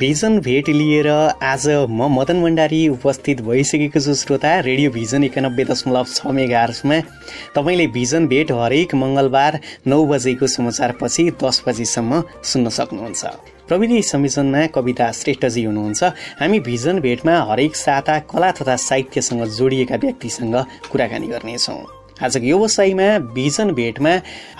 Vision भेट लिएर आज म मदन भण्डारी उपस्थित भइसकेको छु श्रोता। रेडियो भिजन एकानब्बे दशमलव छ मेगा आर्समा तपाईँले भिजन भेट हरेक मङ्गलबार नौ बजेको समाचारपछि दस बजीसम्म सुन्न सक्नुहुन्छ। प्रविधि संयोजनमा कविता श्रेष्ठजी हुनुहुन्छ। हामी भिजन भेटमा हरेक साता कला तथा साहित्यसँग जोडिएका व्यक्तिसँग कुराकानी गर्नेछौँ। आजको व्यवसायमा भिजन भेटमा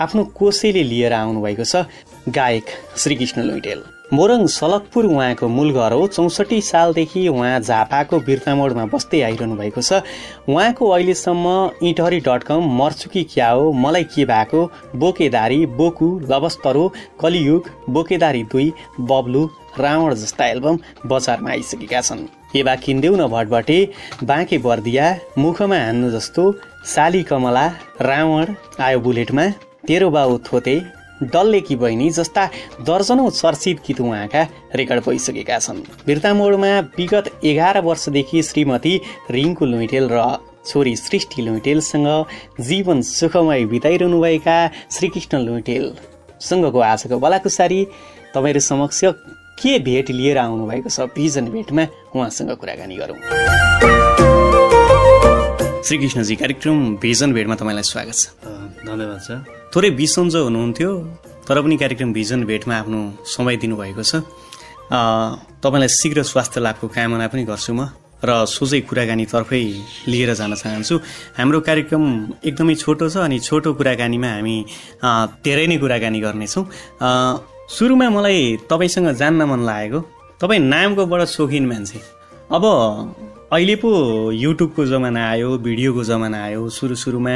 आफ्नो कोसेले लिएर आउनुभएको छ गायक श्रीकृष्ण लुइटेल। मोरङ सलकपुर उहाँको मूल घर हो। चौसठी सालदेखि उहाँ झापाको बिर्तामोडमा बस्दै आइरहनु भएको छ। उहाँको अहिलेसम्म इटहरी डट कम मर्चुकी क्या हो मलाई के भएको बोकेदारी बोकु लवस्तरो कलियुग बोकेदारी दुई बब्लु रावण जस्ता एल्बम बजारमा आइसकेका छन्। एबा किन्देऊ न भटभटे बाँके बर्दिया मुखमा हान्नु जस्तो साली कमला रावण आयो बुलेटमा तेरो बाउ थोते डल्ले कि बहिनी जस्ता दर्जनौँ चर्चित गीत उहाँका रेकर्ड भइसकेका छन्। बिर्तामोडमा विगत एघार वर्षदेखि श्रीमती रिङ्कु लुइटेल र छोरी सृष्टि लुइटेलसँग जीवन सुखमय बिताइरहनुभएका श्रीकृष्ण लुइटेलसँगको आजको बलाकुसारी तपाईँहरू समक्ष के भेट लिएर आउनुभएको छ? भिजन भेटमा उहाँसँग कुराकानी गरौँ। श्रीकृष्णजी कार्यक्रम भिजन भेटमा तपाईँलाई स्वागत छ। धन्यवाद छ थोरै बिसन्चो हुनुहुन्थ्यो तर पनि कार्यक्रम भिजन भेटमा आफ्नो समय दिनुभएको छ। तपाईँलाई शीघ्र स्वास्थ्य लाभको कामना पनि गर्छु म र सोझै कुराकानीतर्फै लिएर जान चाहन्छु। हाम्रो कार्यक्रम एकदमै छोटो छ अनि छोटो कुराकानीमा हामी धेरै नै कुराकानी गर्नेछौँ। सुरुमा मलाई तपाईँसँग जान्न मन लागेको तपाईँ नामको बडा सोखिन मान्छे। अब अहिले पो युट्युबको जमाना आयो भिडियोको जमाना आयो सुरु सुरुमा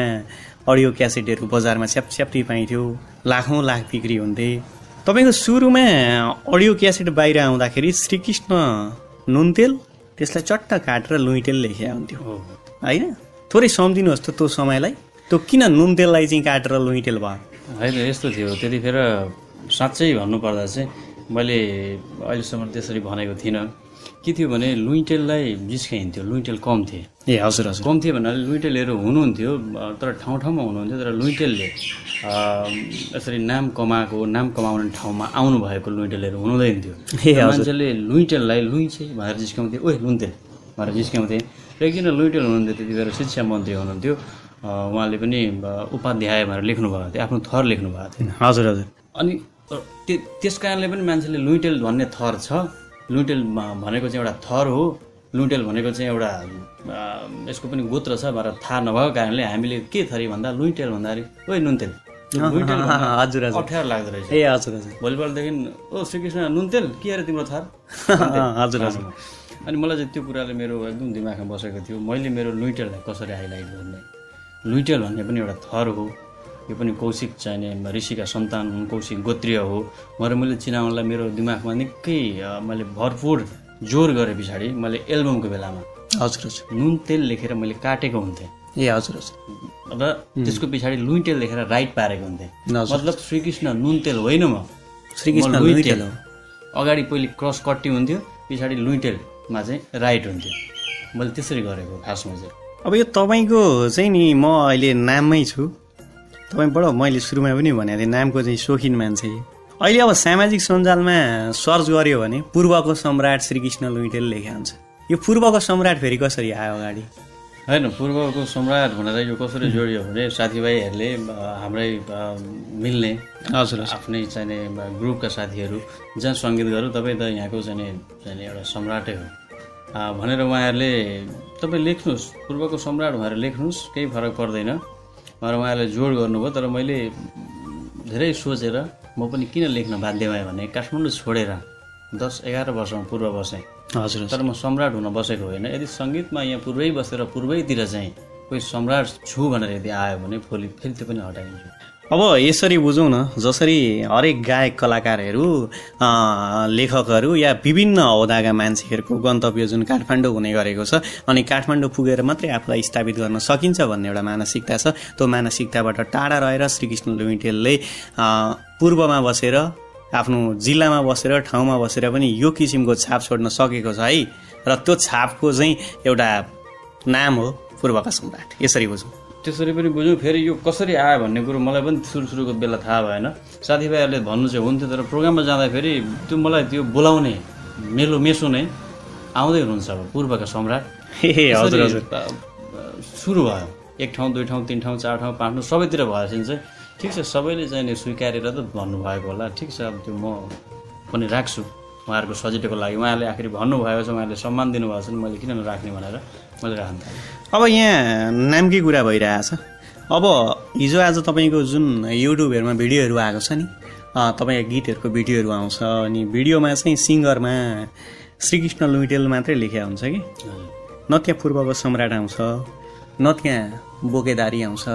अडियो क्यासेटहरू बजारमा छ्याप छ्याप्टी पाइन्थ्यो लाखौँ लाख बिक्री हुन्थे। तपाईँको सुरुमा अडियो क्यासेट बाहिर आउँदाखेरि श्रीकृष्ण नुनतेल त्यसलाई चट्ट काटेर लुइटेल लेखे हुन्थ्यो। होइन? थोरै सम्झिनुहोस् त त्यो समयलाई। त्यो किन नुनतेललाई चाहिँ काटेर लुइटेल भयो? होइन यस्तो थियो। त्यतिखेर साँच्चै भन्नुपर्दा चाहिँ मैले अहिलेसम्म त्यसरी भनेको थिइनँ। के थियो भने लुइटेललाई जिस्काइन्थ्यो लुइटेल कम थिए। ए हजुर हजुर। कम थिए भन्नाले लुइटेलहरू हुनुहुन्थ्यो तर ठाउँ ठाउँमा हुनुहुन्थ्यो तर लुइटेलले यसरी नाम कमाएको नाम कमाउने ठाउँमा आउनु भएको लुइटेलहरू हुनुहुँदैन थियो। मान्छेले लुइटेललाई लुइँ चाहिँ भनेर जिस्काउँथे ओए लुन्तेल भनेर जिस्काउँथे। र किन लुइटेल हुनुहुन्थ्यो त्यति बेला शिक्षा मन्त्री हुनुहुन्थ्यो उहाँले पनि उपाध्याय भनेर लेख्नु भएको थियो आफ्नो थर लेख्नु भएको थियो। हजुर हजुर। अनि त्यस कारणले पनि मान्छेले लुइटेल भन्ने थर छ। लुइटेल भनेको चाहिँ एउटा थर हो। लुइटेल भनेको चाहिँ एउटा यसको पनि गोत्र छ भनेर थाहा नभएको कारणले हामीले के थरी भन्दा लुइटेल भन्दाखेरि ओइ नुनतेल। हजुर हजुर। अप्ठ्यारो लाग्दो रहेछ। ए हजुर हजुर। भोलिपल्टदेखि ओ श्रीकृष्ण नुनतेल के अरे तिम्रो थर? हजुर हजुर। अनि मलाई चाहिँ त्यो कुराले मेरो एकदम दिमागमा बसेको थियो मैले मेरो लुइटेललाई कसरी हाइलाइट गर्ने? लुइटेल भन्ने पनि एउटा थर हो। यो पनि कौशिक चाहिने ऋषिका सन्तान हुन् कौशिक गोत्रीय हो। भनेर मैले चिनाउनलाई मेरो दिमागमा निकै मैले भरपुर जोर गरेँ पछाडि मैले एल्बमको बेलामा हजुर हजुर। नुन तेल लेखेर मैले काटेको हुन्थेँ। ए हजुर हजुर। र त्यसको पछाडि लुइँ तेल लेखेर राइट पारेको हुन्थेँ। मतलब श्रीकृष्ण नुन तेल होइन म। श्रीकृष्ण तेल। हो। अगाडि पहिले क्रस कट्टी हुन्थ्यो पछाडि लुइँ तेलमा चाहिँ राइट हुन्थ्यो। मैले त्यसरी गरेको खासमा चाहिँ। अब यो तपाईँको चाहिँ नि म अहिले नाममै छु। तपाईँबाट मैले सुरुमा पनि भनेको थिएँ नामको चाहिँ सोखिन मान्छे। अहिले अब सामाजिक सञ्जालमा सर्च गर्यो भने पूर्वको सम्राट श्रीकृष्ण लुइटेल लेखा हुन्छ। यो पूर्वको सम्राट फेरि कसरी आयो अगाडि? होइन पूर्वको सम्राट भनेर यो कसरी जोडियो भने साथीभाइहरूले हाम्रै मिल्ने हजुर आफ्नै चाहिने ग्रुपका साथीहरू जहाँ सङ्गीत गरौँ तपाईँ त यहाँको चाहिने चाहिने एउटा सम्राटै हो। भनेर उहाँहरूले तपाईँ लेख्नुहोस् पूर्वको सम्राट भनेर लेख्नुहोस् केही फरक पर्दैन। भनेर उहाँहरूले जोड गर्नुभयो तर मैले धेरै सोचेर म पनि किन लेख्न बाध्य भएँ भने काठमाडौँ छोडेर दस एघार वर्षमा पूर्व बसेँ। हजुर तर म सम्राट हुन बसेको होइन। यदि सङ्गीतमा यहाँ पूर्वै बसेर पूर्वैतिर चाहिँ कोही सम्राट छु भनेर यदि आयो भने भोलि फेरि त्यो पनि हटाइन्छु अब यसरी बुझौँ न जसरी हरेक गायक कलाकारहरू लेखकहरू या विभिन्न औदाका मान्छेहरूको गन्तव्य जुन काठमाडौँ हुने गरेको छ अनि काठमाडौँ पुगेर मात्रै आफूलाई स्थापित गर्न सकिन्छ भन्ने एउटा मानसिकता छ त्यो मानसिकताबाट टाढा रहेर श्रीकृष्ण लुइटेलले पूर्वमा बसेर आफ्नो जिल्लामा बसेर ठाउँमा बसेर पनि यो किसिमको छाप छोड्न सकेको छ है। र त्यो छापको चाहिँ एउटा नाम हो पूर्वका सम्राट। यसरी बुझौँ। त्यसरी पनि बुझौँ। फेरि यो कसरी आयो भन्ने कुरो मलाई पनि सुरु सुरुको बेला थाहा भएन। साथीभाइहरूले भन्नु चाहिँ हुन्थ्यो तर प्रोग्राममा जाँदाखेरि त्यो मलाई त्यो बोलाउने मेलो मेसो नै आउँदै हुनुहुन्छ अब पूर्वका सम्राट। ए हजुर हजुर। सुरु भयो? एक ठाउँ दुई ठाउँ तिन ठाउँ चार ठाउँ पाँच ठाउँ सबैतिर भएपछि चाहिँ। ठिक छ सबैले चाहिँ स्वीकारेर त भन्नुभएको होला। ठिक छ अब त्यो म पनि राख्छु उहाँहरूको सजिलोको लागि। उहाँले आखिर भन्नुभएको छ उहाँले सम्मान दिनुभएको छ मैले किन नराख्ने भनेर मैले राख्नु अब यहाँ नामकै कुरा भइरहेछ अब हिजो आज तपाईँको जुन युट्युबहरूमा भिडियोहरू आएको छ नि तपाईँको गीतहरूको भिडियोहरू आउँछ अनि भिडियोमा चाहिँ सिङ्गरमा श्रीकृष्ण लुइटेल मात्रै लेखिया हुन्छ कि? न त्यहाँ पूर्वको सम्राट आउँछ न त्यहाँ बोकेदारी आउँछ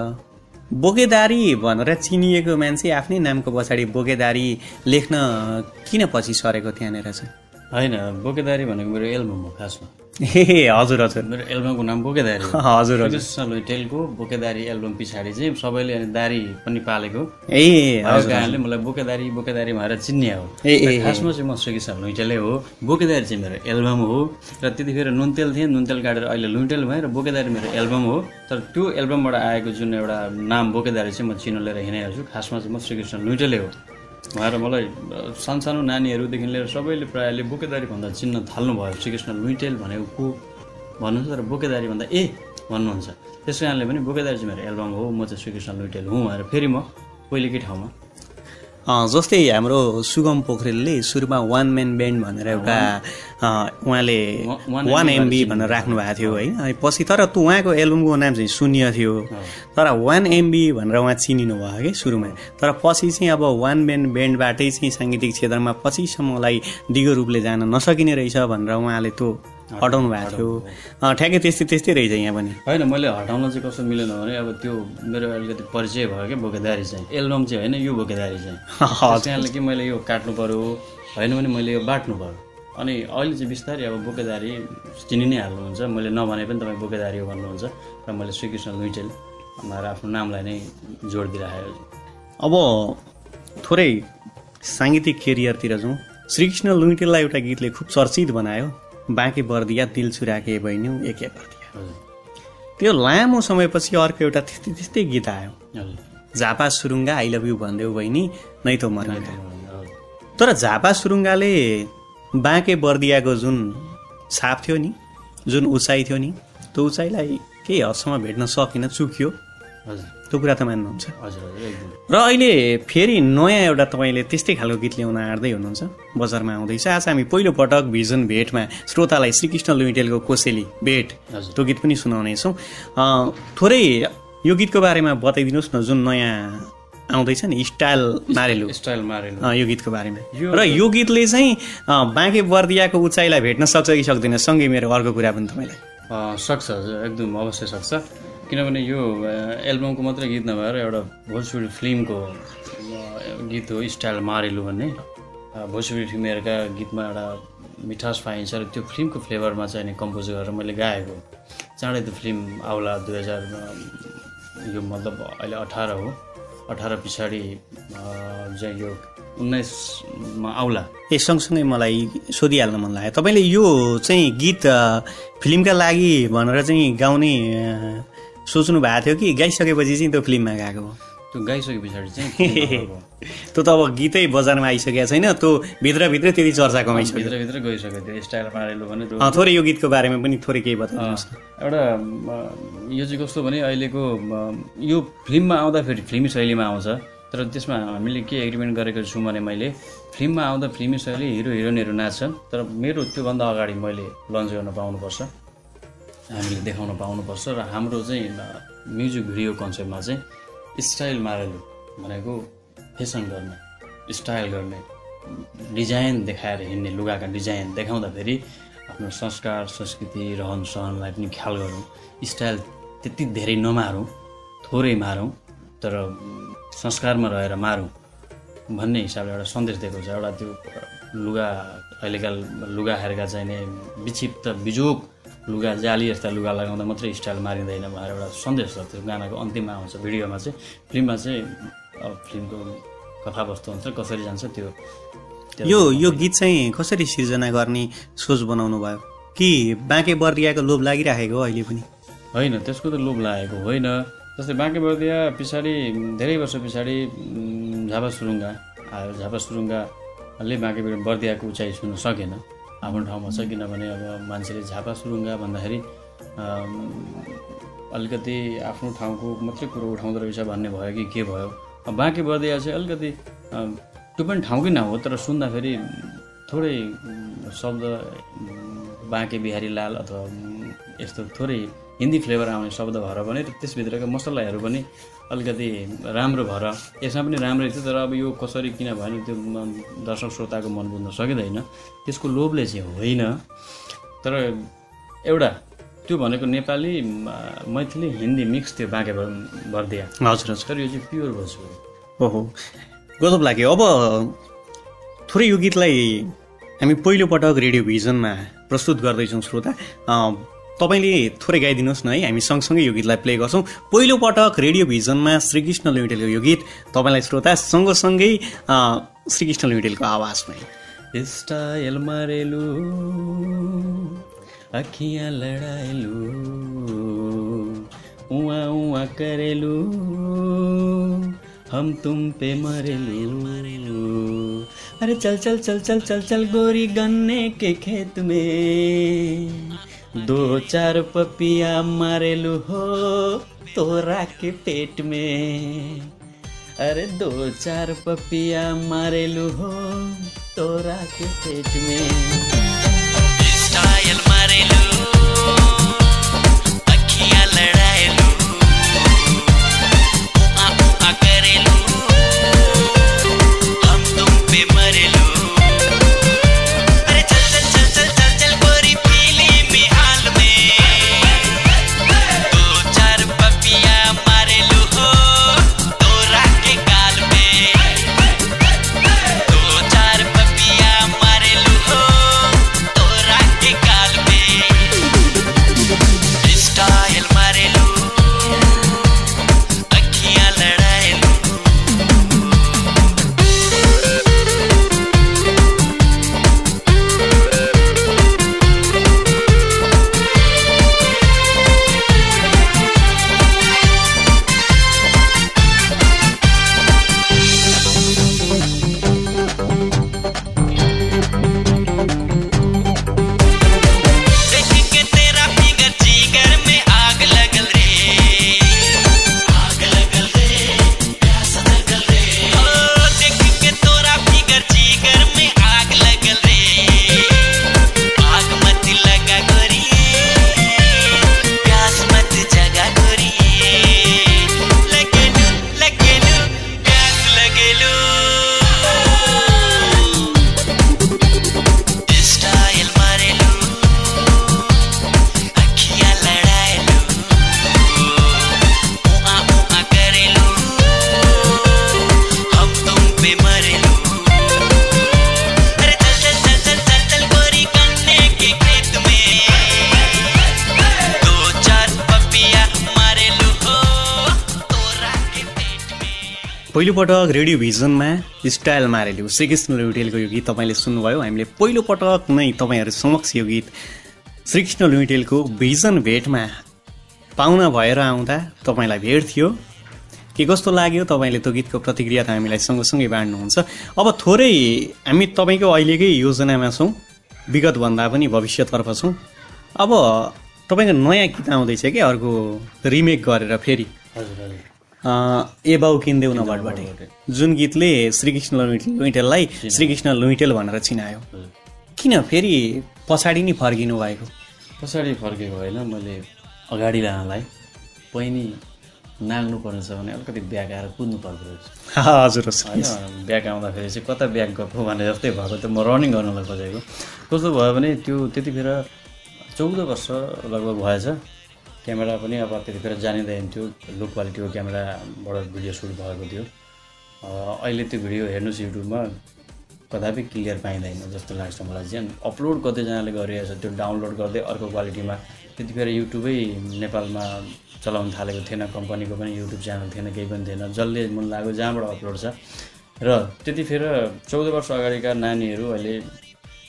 बोकेदारी भनेर चिनिएको मान्छे आफ्नै नामको पछाडि बोकेदारी लेख्न किन पछि सरेको त्यहाँनिर चाहिँ? होइन बोकेदारी भनेको मेरो एल्बम हो खासमा। ए हजुर हजुर। मेरो एल्बमको नाम बोकेदारी हो। हजुर हजुर। लुइटेलको बोकेदारी एल्बम पछाडि चाहिँ सबैले दारी पनि पालेको। ए कारणले मलाई बोकेदारी बोकेदारी भएर चिन्ने हो। ए खासमा चाहिँ म श्रीकृष्ण लुइटेलै हो। बोकेदारी चाहिँ मेरो एल्बम हो। र त्यतिखेर नुनतेल थिएँ नुनतेल काटेर अहिले लुइटेल भएँ र बोकेदारी मेरो एल्बम हो। तर त्यो एल्बमबाट आएको जुन एउटा नाम बोकेदारी चाहिँ म चिनो लिएर हिँडेको छु। खासमा चाहिँ म श्रीकृष्ण लुइटेलै हो। उहाँहरू मलाई सानसानो नानीहरूदेखि लिएर सबैले प्रायःले बोकेदारी भन्दा चिन्न थाल्नुभयो। श्रीकृष्ण लुइटेल भनेको को भन्नुहुन्छ तर बोकेदारी भन्दा ए भन्नुहुन्छ। त्यस कारणले पनि बोकेदारी चाहिँ मेरो एल्बम हो म चाहिँ श्रीकृष्ण लुइटेल हुँ भनेर फेरि म पहिलेकै ठाउँमा जस्तै हाम्रो सुगम पोखरेलले सुरुमा वान म्यान ब्यान्ड भनेर एउटा उहाँले वान एमबी भनेर राख्नु भएको थियो होइन। अनि पछि तर त्यो उहाँको एल्बमको नाम चाहिँ शून्य थियो। तर वान एमबी भनेर उहाँ चिनिनु भयो कि सुरुमा। तर पछि चाहिँ अब वान म्यान ब्यान्डबाटै चाहिँ साङ्गीतिक क्षेत्रमा पछिसम्मलाई दिगो रूपले जान नसकिने रहेछ भनेर उहाँले त्यो हटाउनु भएको थियो ठ्याक्कै त्यस्तै त्यस्तै रहेछ यहाँ पनि। होइन मैले हटाउन चाहिँ कसो मिलेन भने अब त्यो मेरो अलिकति परिचय भयो क्या बोकेदारी चाहिँ। एल्बम चाहिँ होइन यो बोकेदारी चाहिँ। कारणले कि मैले यो काट्नु पऱ्यो होइन भने मैले यो बाट्नु पऱ्यो अनि अहिले चाहिँ बिस्तारै अब बोकेदारी चिनि नै हाल्नुहुन्छ। मैले नभने पनि तपाईँ बोकेदारी हो भन्नुहुन्छ र मैले श्रीकृष्ण लुइटेल भनेर आफ्नो नामलाई नै जोड दिइराखेको छु। अब थोरै साङ्गीतिक केरियरतिर जाउँ। श्रीकृष्ण लुइटेललाई एउटा गीतले खुब चर्चित बनायो। बाँकी बर्दिया दिल चुराके बहिन्यौ एक एक बर्दिया। त्यो लामो समयपछि अर्को एउटा त्यस्तै त्यस्तै गीत आयो। Jhapa Surunga I love you भनिदेऊ बहिनी नै त हजुर। तर झापा सुरुङ्गाले बाँके बर्दियाको जुन छाप थियो नि जुन उचाइ थियो नि त्यो उचाइलाई केही हदसम्म भेट्न सकिन चुक्यो। त्यो कुरा त मान्नुहुन्छ। हजुर र अहिले फेरि नयाँ एउटा तपाईँले त्यस्तै खालको गीत ल्याउन आँट्दै हुनुहुन्छ। बजारमा आउँदैछ। आज हामी पहिलो पटक भिजन भेटमा श्रोतालाई श्रीकृष्ण लुइटेलको कोसेली भेट त्यो गीत पनि सुनाउनेछौँ। थोरै यो गीतको बारेमा बताइदिनुहोस् न जुन नयाँ आउँदैछ नि स्टाइल मारेलु। स्टाइल मारेर अँ, यो गीतको बारेमा। र यो गीतले चाहिँ बाँके बर्दियाको उचाइलाई भेट्न सक्छ कि सक्दैन सँगै मेरो अर्को कुरा पनि तपाईँलाई। सक्छ हजुर एकदम अवश्य सक्छ। किनभने यो एल्बमको मात्रै गीत नभएर एउटा भोजपुरी फिल्मको गीत हो स्टाइल मारेलु भन्ने। भोजपुरी फिल्महरूका गीतमा एउटा मिठास पाइन्छ र त्यो फिल्मको फ्लेभरमा चाहिँ नि कम्पोज गरेर मैले गाएको। चाँडै त्यो फिल्म आउला दुई हजार यो मतलब अहिले अठार हो। अठार पछाडि चाहिँ यो उन्नाइसमा आउला। ए सँगसँगै मलाई सोधिहाल्न मन लाग्यो। तपाईँले यो चाहिँ गीत फिल्मका लागि भनेर चाहिँ गाउने सोच्नु भएको थियो कि गाइसकेपछि चाहिँ त्यो फिल्ममा गएको हो। त्यो गाइसके पछाडि चाहिँ। त्यो त अब गीतै बजारमा आइसकेको छैन त्यो भित्रभित्रै त्यति चर्चा कमाइसक्यो। भित्रभित्र गइसक्यो त्यो स्टाइल मारेलु भने थोरै यो गीतको बारेमा पनि थोरै केही बताउनुहोस् न। एउटा यो चाहिँ कस्तो भने अहिलेको यो फिल्ममा आउँदाखेरि फिल्मी शैलीमा आउँछ तर त्यसमा हामीले के एग्रिमेन्ट गरेको छु भने मैले फिल्ममा आउँदा फिल्मी शैली हिरो हिरोइनहरू नाच्छन् तर मेरो त्योभन्दा अगाडि मैले लन्च गर्न पाउनुपर्छ। हामीले देखाउन पाउनुपर्छ र हाम्रो चाहिँ म्युजिक भिडियो कन्सेप्टमा चाहिँ स्टाइल मारेलु भनेको फेसन गर्ने स्टाइल गर्ने डिजाइन देखाएर हिँड्ने लुगाका डिजाइन देखाउँदाखेरि आफ्नो संस्कार संस्कृति रहन सहनलाई पनि ख्याल गरौँ। स्टाइल त्यति धेरै नमारौँ थोरै मारौँ तर संस्कारमा रहेर मारौँ भन्ने हिसाबले एउटा सन्देश दिएको छ। एउटा त्यो लुगा अहिलेका लुगाहरूका चाहिने विक्षिप्त बिजोग लुगा जाली यस्ता लुगा लगाउँदा मात्रै स्टाइल मारिँदैन भनेर एउटा सन्देश छ त्यो गानाको अन्तिममा आउँछ भिडियोमा चाहिँ। फिल्ममा चाहिँ अब फिल्मको कथावस्तु हुन्छ कसरी जान्छ त्यो यो यो गीत चाहिँ कसरी सिर्जना गर्ने सोच बनाउनु भयो? कि बाँके बर्दियाको लोभ लागिराखेको हो अहिले पनि? होइन त्यसको त लोभ लागेको होइन। जस्तै बाँके बर्दिया पछाडि धेरै वर्ष पछाडि झापा सुरुङ्गा आयो। झापा सुरुङ्गाले बाँके बर्दियाको उचाइ छुन सकेन। आफ्नो ठाउँमा छ किनभने अब मान्छेले झापा सुरुङ्गा भन्दाखेरि अलिकति आफ्नो ठाउँको मात्रै कुरो उठाउँदो रहेछ भन्ने भयो कि के भयो? बाँकी बर्दिया चाहिँ अलिकति त्यो पनि ठाउँकै नहो तर सुन्दाखेरि थोरै शब्द बाँके बिहारी लाल अथवा यस्तो थोरै हिन्दी फ्लेभर आउने शब्द भएर पनि र त्यसभित्रका मसलाहरू पनि अलिकति राम्रो भएर यसमा पनि राम्रै थियो तर अब यो कसरी किन भएन त्यो दर्शक श्रोताको मन बुझ्न सकिँदैन। त्यसको लोभले चाहिँ होइन। तर एउटा त्यो भनेको नेपाली मैथिली हिन्दी मिक्स थियो बाँके बर्दिया हजुर हजुर। यो चाहिँ प्योर भोजपुरी ओहो। गजब लाग्यो। अब थोरै यो गीतलाई हामी पहिलोपटक रेडियो भिजनमा प्रस्तुत गर्दैछौँ श्रोता। तपाईँले थोरै गाइदिनुहोस् न है हामी सँगसँगै यो गीतलाई प्ले गर्छौँ। पहिलोपटक रेडियो भिजनमा श्रीकृष्ण लिमिटेडको यो गीत तपाईँलाई श्रोता सँगसँगै श्रीकृष्ण लिमिटेडको आवाजमै मारेलु करेलु हम तुम पे मरेलु। अरे चल चल चल चल चल चल गोरी गन्ने के खेत में। दो चार पपिया मारेलू हो तोरा के पेट में। अरे दो चार पपिया मारेलु हो तोरा के पेट में। स्टाइल उआ करेलु। पहिलोपटक रेडियो भिजनमा स्टाइल मारेलु श्रीकृष्ण लिमिटेडको यो गीत तपाईँले सुन्नुभयो। हामीले पहिलोपटक नै तपाईँहरू समक्ष यो गीत श्रीकृष्ण लिमिटेडको भिजन भेटमा पाहुना भएर आउँदा तपाईँलाई भेट थियो। के कस्तो लाग्यो तपाईँले त्यो गीतको प्रतिक्रिया त हामीलाई सँगसँगै बाँड्नुहुन्छ। अब थोरै हामी तपाईँको अहिलेकै योजनामा छौँ विगतभन्दा पनि भविष्यतर्फ छौँ। अब तपाईँको नयाँ गीत आउँदैछ कि अर्को रिमेक गरेर फेरि? हजुर हजुर। अँ, ए बाउ किन्देऊ न जुन गीतले श्रीकृष्ण लुइटेल- लुइटेललाई श्रीकृष्ण लुइटेल भनेर चिनायो। किन फेरि पछाडि नै फर्किनु भएको? पछाडि फर्केको होइन मैले अगाडि लानलाई पहिनी नाग्नु पर्ने छ भने अलिकति ब्याग आएर कुद्नु पर्दो रहेछ। हजुर होइन ब्याग आउँदाखेरि चाहिँ कता ब्याग गएको भने जस्तै भएको त्यो म रनिङ गर्नलाई खोजेको। कस्तो भयो भने त्यो त्यतिखेर चौध वर्ष लगभग भएछ। क्यामेरा पनि अब त्यतिखेर जानिँदैन थियो। लो क्वालिटीको क्यामेराबाट भिडियो सुट भएको थियो। अहिले त्यो भिडियो हेर्नुहोस् युट्युबमा कदापि क्लियर पाइँदैन जस्तो लाग्छ मलाई चाहिँ। अपलोड कतिजनाले गरिरहेछ त्यो डाउनलोड गर्दै अर्को क्वालिटीमा त्यतिखेर युट्युबै नेपालमा चलाउन थालेको थिएन कम्पनीको पनि युट्युब च्यानल थिएन केही पनि थिएन। जसले मन लाग्यो जहाँबाट अपलोड छ। र त्यतिखेर चौध वर्ष अगाडिका नानीहरू अहिले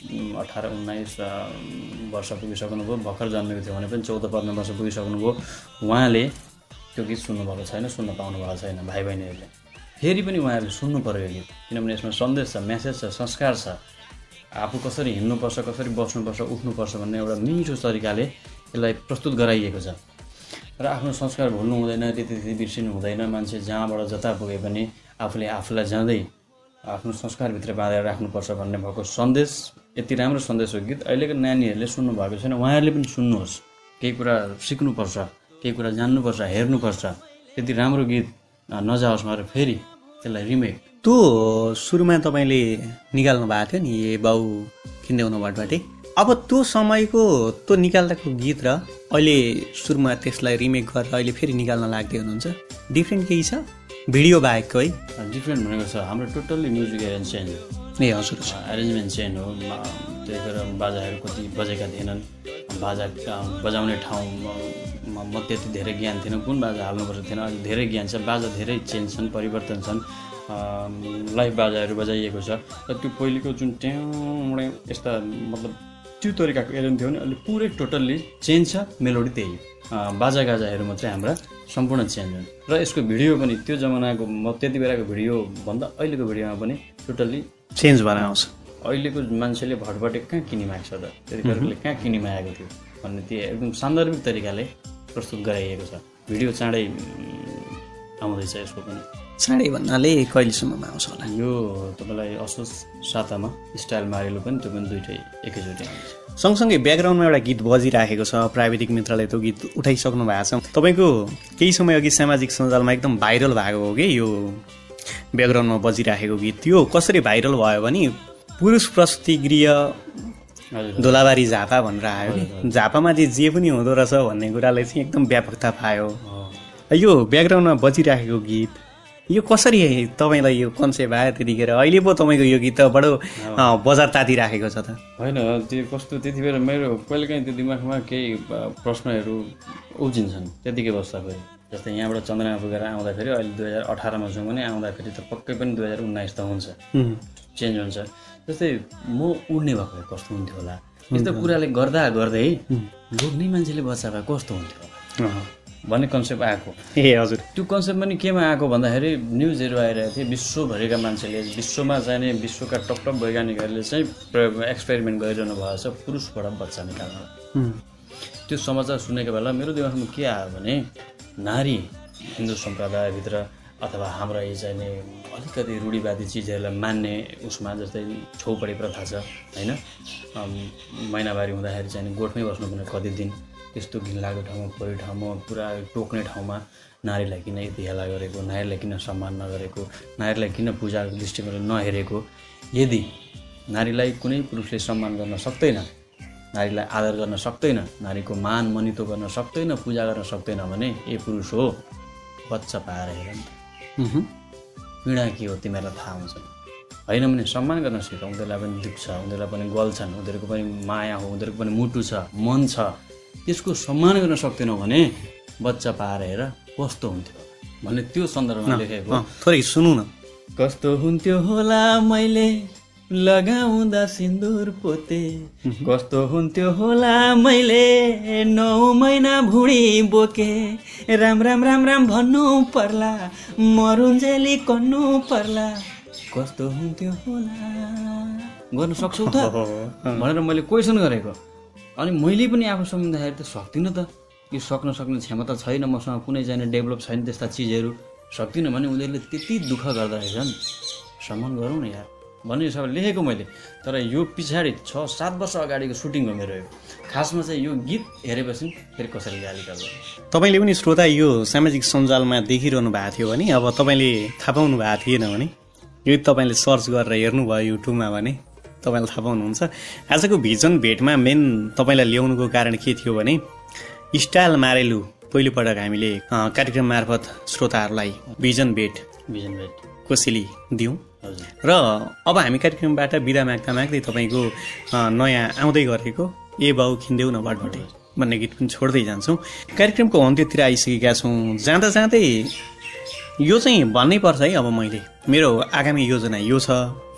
अठार उन्नाइस वर्ष पुगिसक्नुभयो भर्खर जन्मेको थियो भने पनि चौध पन्ध्र वर्ष पुगिसक्नुभयो। उहाँले त्यो गीत सुन्नुभएको छैन सुन्न पाउनु भएको छैन भाइ बहिनीहरूले फेरि पनि उहाँहरूले सुन्नु पऱ्यो यो गीत। किनभने यसमा सन्देश छ म्यासेज छ संस्कार छ। आफू कसरी हिँड्नुपर्छ कसरी बस्नुपर्छ उठ्नुपर्छ भन्ने एउटा मिठो तरिकाले यसलाई प्रस्तुत गराइएको छ। र आफ्नो संस्कार भुल्नु हुँदैन त्यति त्यति बिर्सिनु हुँदैन। मान्छे जहाँबाट जता पुगे पनि आफूले आफूलाई जाँदै आफ्नो संस्कारभित्र बाँधेर राख्नुपर्छ भन्ने भएको सन्देश यति राम्रो सन्देश हो गीत अहिलेको नानीहरूले सुन्नु भएको छैन। उहाँहरूले पनि सुन्नुहोस्। केही कुरा सिक्नुपर्छ केही कुरा जान्नुपर्छ हेर्नुपर्छ। त्यति राम्रो गीत नजाओस् भनेर फेरि त्यसलाई रिमेक त्यो सुरुमा तपाईँले निकाल्नु भएको थियो नि ए बाउ हुनुभएबाट अब त्यो समयको त्यो निकाल्दाको गीत र अहिले सुरुमा त्यसलाई रिमेक गरेर अहिले फेरि निकाल्न लाग्दै हुनुहुन्छ। डिफ्रेन्ट केही छ? भिडियो बाहेकको है। डिफ्रेन्ट भनेको छ। हाम्रो टोटल्ली म्युजिक एरेन्ज चेन्ज ए हजुर एरेन्जमेन्ट चेन्ज हो त्यही भएर बाजाहरू कति बजेका थिएनन्। बाजा बजाउने ठाउँमा म त्यति धेरै ज्ञान थिएन। कुन बाजा हाल्नुपर्छ थिएन। अहिले धेरै ज्ञान छ। बाजा धेरै चेन्ज छन् परिवर्तन छन्। लाइभ बाजाहरू बजाइएको छ। र त्यो पहिलेको जुन ट्याउडे यस्ता मतलब त्यो तरिकाको एरेन्ज थियो भने अहिले पुरै टोटल्ली चेन्ज छ मेलोडी त्यही। बाजा गाजाहरू मात्रै हाम्रा सम्पूर्ण चेन्ज हुन् र यसको भिडियो पनि त्यो जमानाको म त्यति बेलाको भिडियो भन्दा अहिलेको भिडियोमा पनि टोटल्ली चेन्ज भएर आउँछ अहिलेको मान्छेले भटभटे कहाँ किनिमाग्छ त? त्यतिखेरले कहाँ किनिमागेको थियो? भन्ने त्यो एकदम सान्दर्भिक तरिकाले प्रस्तुत गराइएको छ। भिडियो चाँडै आउँदैछ यसको पनि। चाँडै भन्नाले कहिलेसम्ममा आउँछ होला? यो तपाईँलाई असोज सातामा स्टाइल मारेलो पनि त्यो पनि दुइटै एकैचोटि आउँछ। सँगसँगै ब्याकग्राउन्डमा एउटा गीत बजिराखेको छ। प्राविधिक मित्रले त्यो गीत उठाइसक्नु भएको छ। तपाईँको केही समय अघि सामाजिक सञ्जालमा एकदम भाइरल भएको हो कि यो ब्याकग्राउन्डमा बजिराखेको गीत त्यो कसरी भाइरल भयो भने पुरुष प्रस्तुति गृह धुलाबारी झापा भनेर आयो। झापामा चाहिँ जे पनि हुँदो रहेछ भन्ने कुराले चाहिँ एकदम व्यापकता पायो। यो ब्याकग्राउन्डमा बजिराखेको गीत यो कसरी तपाईँलाई यो कन्सेप्ट आयो त्यतिखेर? अहिले पो तपाईँको यो गीत त बडो बजार तातिराखेको छ त। होइन त्यो कस्तो त्यति बेला मेरो कहिलेकाहीँ त्यो दिमागमा केही प्रश्नहरू उब्जिन्छन् त्यतिकै बस्दाखेरि जस्तै यहाँबाट चन्द्रमा पुगेर आउँदाखेरि अहिले दुई हजार अठारमा छौँ भने आउँदाखेरि त पक्कै पनि दुई हजार उन्नाइस त हुन्छ। चेन्ज हुन्छ। जस्तै म उड्ने भएको भए कस्तो हुन्थ्यो होला? यस्तो कुराले गर्दा गर्दै लोग्ने मान्छेले बच्चा भए कस्तो हुन्थ्यो होला? भन्ने कन्सेप्ट आएको। ए हजुर। त्यो कन्सेप्ट पनि केमा आएको भन्दाखेरि न्युजहरू आइरहेको थियो विश्वभरिका मान्छेले विश्वमा जाने विश्वका टप टप वैज्ञानिकहरूले चाहिँ एक्सपेरिमेन्ट गरिरहनु भएको छ पुरुषबाट बच्चा निकाल्न। त्यो समाचार सुनेको बेला मेरो दिमागमा के आयो भने नारी हिन्दू सम्प्रदायभित्र अथवा हाम्रा यो चाहिँ अलिकति रूढिवादी चिजहरूलाई मान्ने उसमा जस्तै छौपडी प्रथा छ होइन? महिनावारी हुँदाखेरि चाहिँ गोठमै बस्नुपर्ने कति दिन त्यस्तो घिनलाग्दो ठाउँमा पऱ्यो ठाउँमा पुरा टोक्ने ठाउँमा नारीलाई किन यति हेला गरेको नारीलाई किन सम्मान नगरेको नारीलाई किन पूजाको दृष्टिकोणले नहेरेको यदि नारीलाई कुनै पुरुषले सम्मान गर्न सक्दैन नारीलाई आदर गर्न सक्दैन नारीको मान मनितो गर्न सक्दैन पूजा गर्न सक्दैन भने ए पुरुष हो बच्चा पाएर हेर नि पीडा के हो तिमीहरूलाई थाहा हुन्छ। होइन भने सम्मान गर्न सिक उनीहरूलाई पनि दुख्छ उनीहरूलाई पनि गल्छन् उनीहरूको पनि माया हो उनीहरूको पनि मुटु छ मन छ। त्यसको सम्मान गर्न सक्दैनौ भने बच्चा पाएर हेर कस्तो हुन्थ्यो। भन्ने त्यो सन्दर्भमा लेखेको। थोरै सुनौ न। कस्तो हुन्थ्यो होला मैले? लगाउँदा सिन्दुर पोते। कस्तो हुन्थ्यो होला मैले नौ महिना भुँडी बोके। राम राम राम राम भन्नु पर्ला मरुन्जेली कन्नु पर्ला। कस्तो हुन्थ्यो होला? गर्न सक्छौ त? भनेर मैले क्वेसन गरेको। अनि मैले पनि आफू सम्झँदाखेरि त सक्दिनँ त। यो सक्न सक्ने क्षमता छैन मसँग कुनै चाहिँ डेभलप छैन त्यस्ता चिजहरू। सक्दिनँ भने उनीहरूले त्यति दुःख गर्दा रहेछन्। सम्मान गरौँ न यार। भन्ने हिसाबले लेखेको मैले। तर यो पछाडि छ सात वर्ष अगाडिको सुटिङ हो मेरो यो। खासमा चाहिँ यो गीत हेरेपछि फेरि कसरी गाली गर्छ तपाईँले पनि श्रोता यो सामाजिक सञ्जालमा देखिरहनु भएको थियो भने अब तपाईँले थाहा पाउनु भएको थिएन भने यो तपाईँले सर्च गरेर हेर्नुभयो युट्युबमा भने तपाईँले थाहा पाउनुहुन्छ। आजको भिजन भेटमा मेन तपाईँलाई ल्याउनुको कारण के थियो भने स्टाइल मारेलु पहिलोपटक हामीले कार्यक्रम मार्फत श्रोताहरूलाई भिजन भेट भिजन भेट। कोसेली दियौँ र अब हामी कार्यक्रमबाट बिदा माग्दा माग्दै तपाईँको नयाँ आउँदै गरेको ए बाउ खिन्देऊ न भटभटे भन्ने गीत पनि छोड्दै जान्छौँ। कार्यक्रमको अन्त्यतिर आइसकेका छौँ। जाँदा जाँदै यो चाहिँ भन्नै पर्छ है अब मैले। मेरो आगामी योजना यो छ।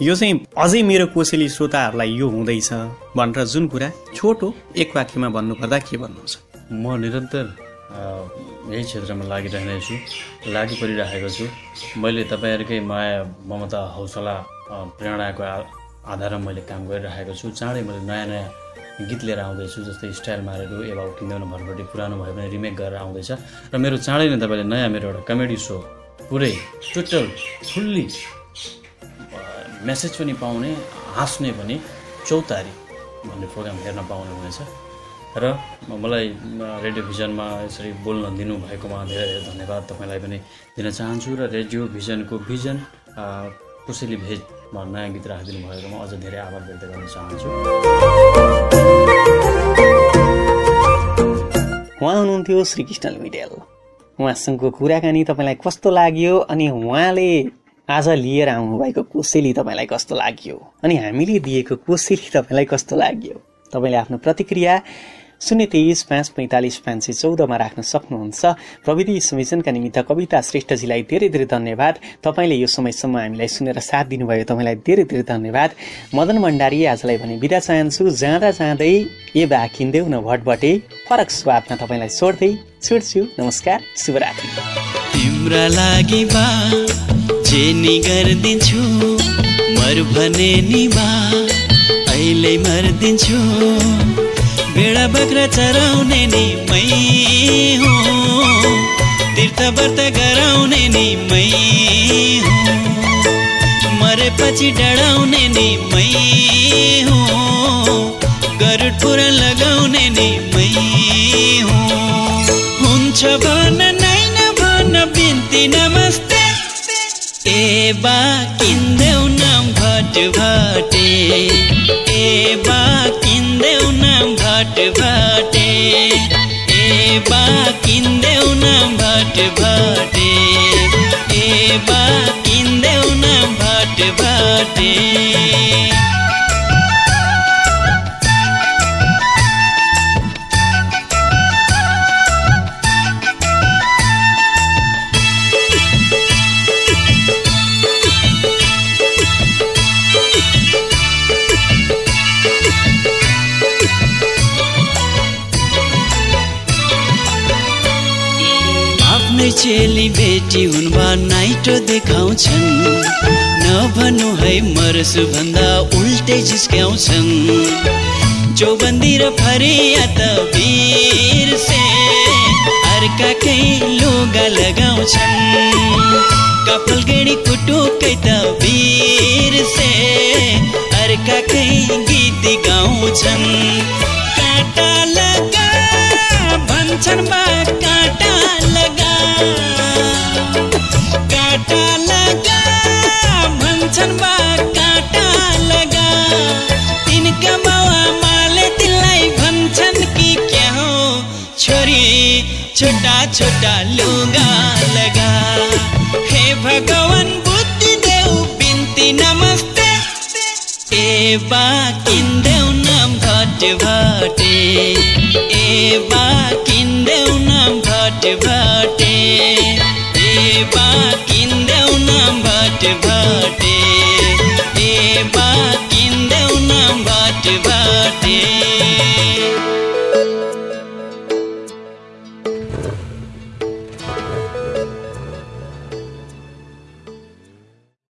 यो चाहिँ अझै मेरो कोसेली श्रोताहरूलाई यो हुँदैछ भनेर जुन कुरा छोटो एक वाक्यमा भन्नुपर्दा के भन्नुहुन्छ? म निरन्तर यही क्षेत्रमा लागिरहनेछु लागि परिरहेको छु। मैले तपाईँहरूकै माया ममता हौसला प्रेरणाको आधारमा मैले काम गरिरहेको छु। चाँडै मैले नयाँ नयाँ गीत लिएर आउँदैछु जस्तै स्टाइल मारेर एबा उठिँदैन भरपट्टि पुरानो भयो भने रिमेक गरेर आउँदैछ। र मेरो चाँडै नै तपाईँले नयाँ मेरो एउटा कमेडी सो पुरै टोटल फुल्ली मेसेज पनि पाउने हाँस्ने पनि चौतारी भन्ने प्रोग्राम हेर्न पाउनु हुनेछ र मलाई रेडियो भिजनमा यसरी बोल्न दिनुभएकोमा धेरै धेरै धन्यवाद तपाईँलाई पनि दिन चाहन्छु र रेडियो भिजनको भिजन कुसेली भेजमा नयाँ गीत राखिदिनु भएकोमा अझ धेरै आभार व्यक्त गर्न चाहन्छु। उहाँ हुनुहुन्थ्यो श्रीकृष्ण मिडेल उहाँसँगको कुराकानी तपाईँलाई कस्तो लाग्यो अनि उहाँले आज लिएर आउनुभएको कोसेली तपाईँलाई कस्तो लाग्यो अनि हामीले दिएको कोसेली तपाईँलाई कस्तो लाग्यो? तपाईँले आफ्नो प्रतिक्रिया शून्य तेइस पाँच पैँतालिस पाँच सय चौधमा राख्न सक्नुहुन्छ। प्रविधि संयोजनका निमित्त कविता श्रेष्ठजीलाई धेरै धेरै धन्यवाद। तपाईँले यो समयसम्म हामीलाई सुनेर साथ दिनुभयो तपाईँलाई धेरै धेरै धन्यवाद। मदन भण्डारी आजलाई भने बिदा चाहन्छु। जाँदा जाँदै ए बा किन्देऊ न भटभटे फरक स्वादमा तपाईँलाई छोड्दै छुट्छु। नमस्कार शुभरात्रि। तिम्रा लागि बा जेनी गरिदिन्छु मर भने नि बा अहिले मरिदिन्छु। भेडा बाख्रा चराउने नि मै हो। तीर्थ व्रत गराउने नि मै हो। मरेपछि डढाउने नि मै हो। गरुड पुरा लगाउने नि मै हो। हुन्छ भन नै नभन बिन्ती नमस्ते। ए बा किन्देऊ नाम भट भटे ए बा भट भटे ए बा किन्देऊ नाम भट भटे ए बा किन्देऊ नाम भट भटे चेली बेटी हुनुभा नाइटो देखाउँछन्। नभनु है मरसु भन्दा उल्टै जिस्क्याउँछन्। चौबन्दी र फरिया त बिर्से अर्काकै लुगा लगाउँछन्। कपाल गेडी कुटुकै त बिर्से अर्काकै गीत गाउँछन्। काटा लगा बा काटा लगा। काटा लगा भन्छन् बा लगा। तिनका बाउ आमाले तिनलाई भन्छन् कि क्या हो? छोरी छोटा छोटा लगा। किन्देऊ नाम भट भटे ए बा किन्